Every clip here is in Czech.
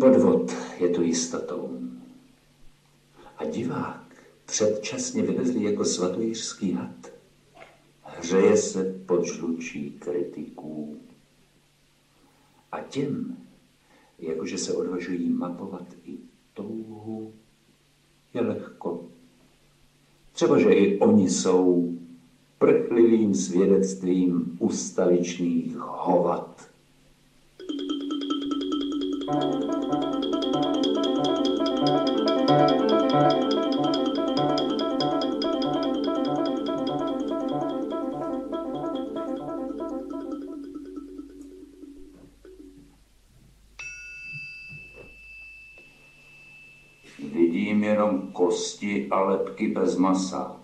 Podvod je tu jistotou. A divák předčasně vylezlý jako svatojířský had. Hřeje se pod žlučí kritiků. A těm, jakože se odvažují mapovat i touhu, je lehko. Třeba, že i oni jsou prchlivým svědectvím ustavičných hovat. Vidím jenom kosti a lepky bez masa.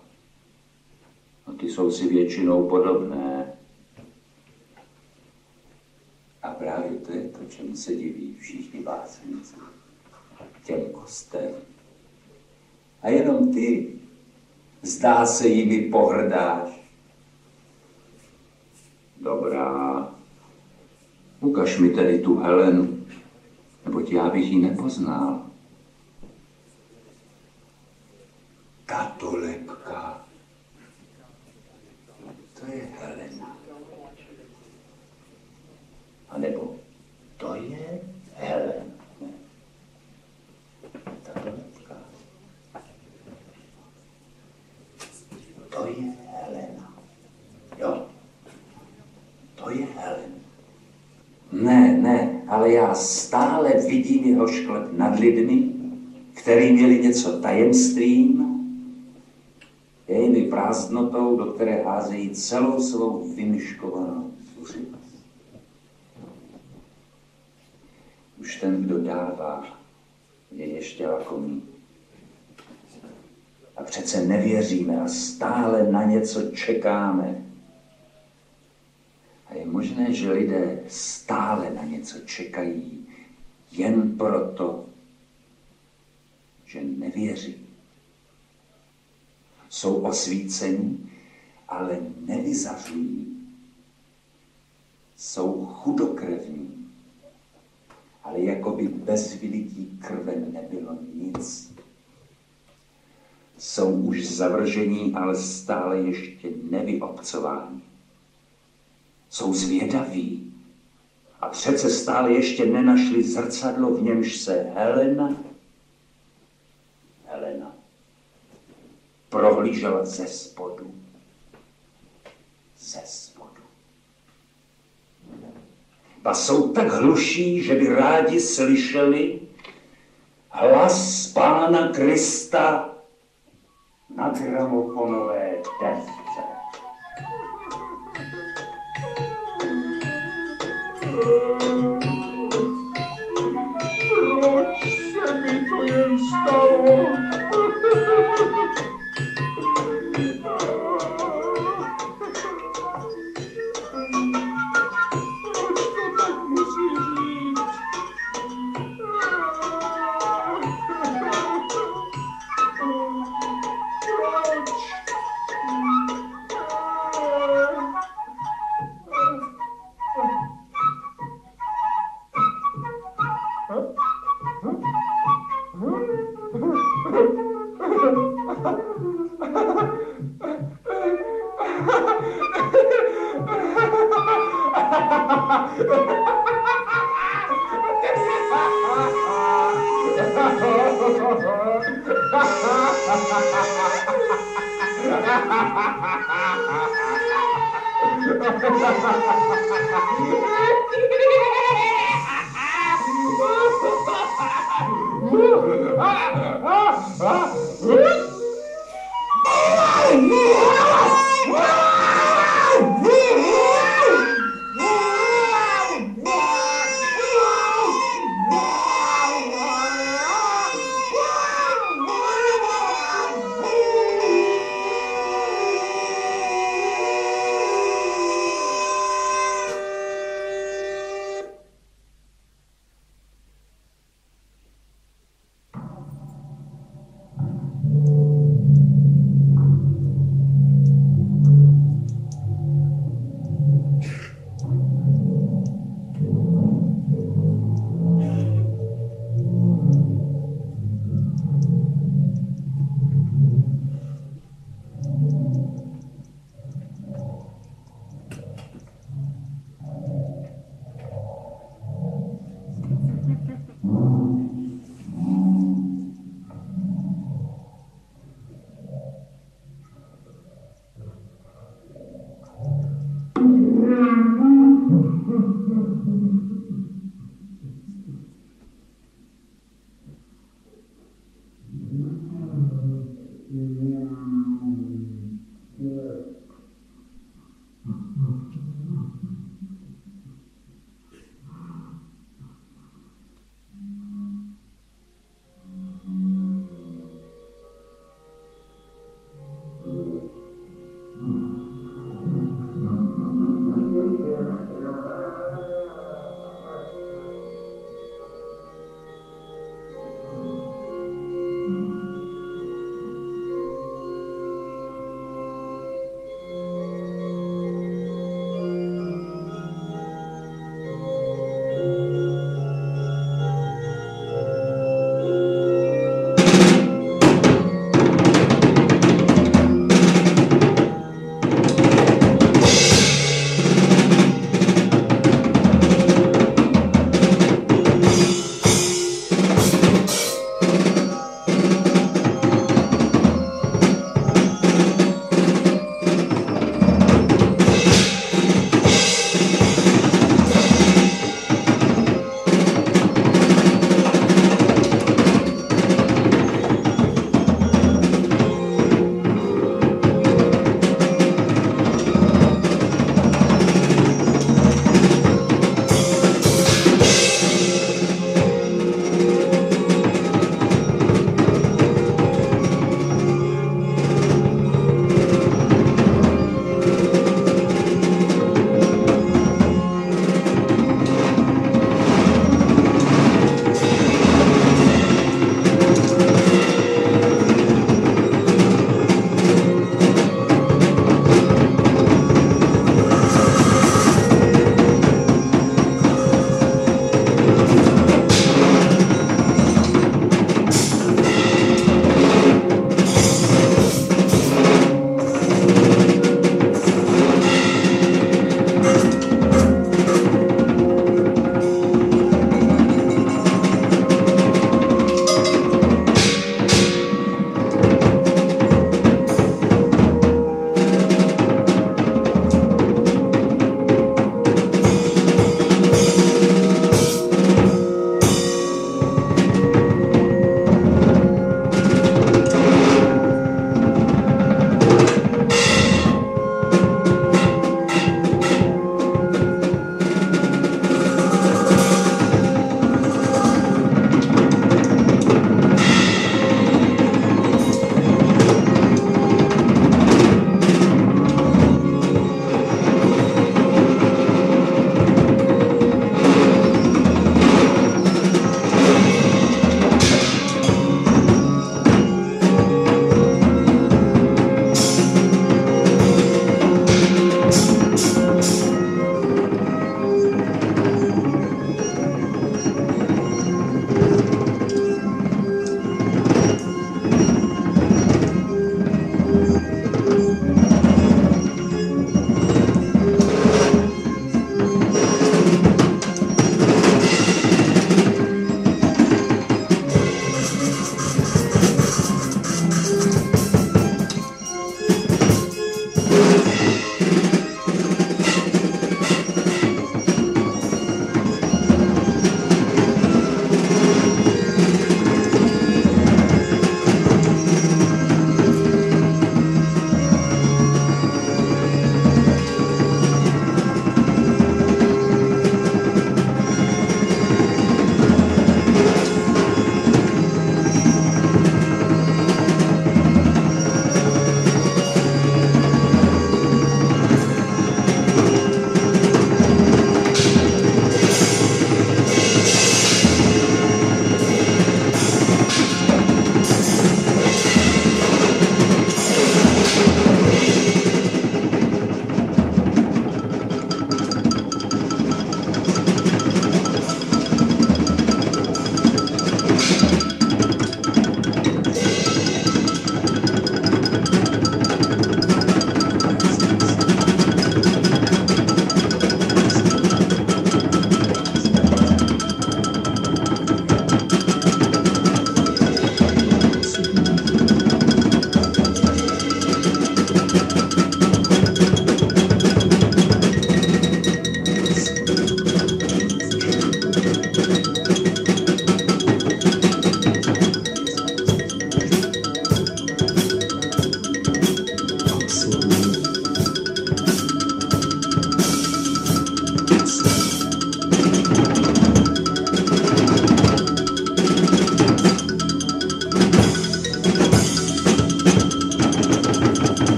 A ty jsou si většinou podobné. A právě to je to, čemu se diví všichni básníci. Těm kostem. A jenom ty, zdá se, jimi pohrdáš. Dobrá, ukaž mi tedy tu Helenu, neboť já bych ji nepoznal. Tato lepka to je Helena. A nebo to je Helen. Tato lepka. To je Helena. Jo. To je Helen. Ne, ne, ale já stále vidím jeho šklep nad lidmi, který měli něco tajemstvím, jejimi prázdnotou, do které házejí celou svou vymyškovanou zuřivost. Už ten, kdo dává, je ještě lakomý. A přece nevěříme a stále na něco čekáme. A je možné, že lidé stále na něco čekají jen proto, že nevěří jsou osvícení, ale nevyzařují. Jsou chudokrevní, ale jako by bez vylití krve nebylo nic. Jsou už zavržení, ale stále ještě nevyobcováni. Jsou zvědaví a přece stále ještě nenašli zrcadlo, v němž se Helena prohlížela ze spodu. Ze spodu. A jsou tak hluší, že by rádi slyšeli hlas Pána Krista na gramofonové desce. Proč Ha ha ha ha!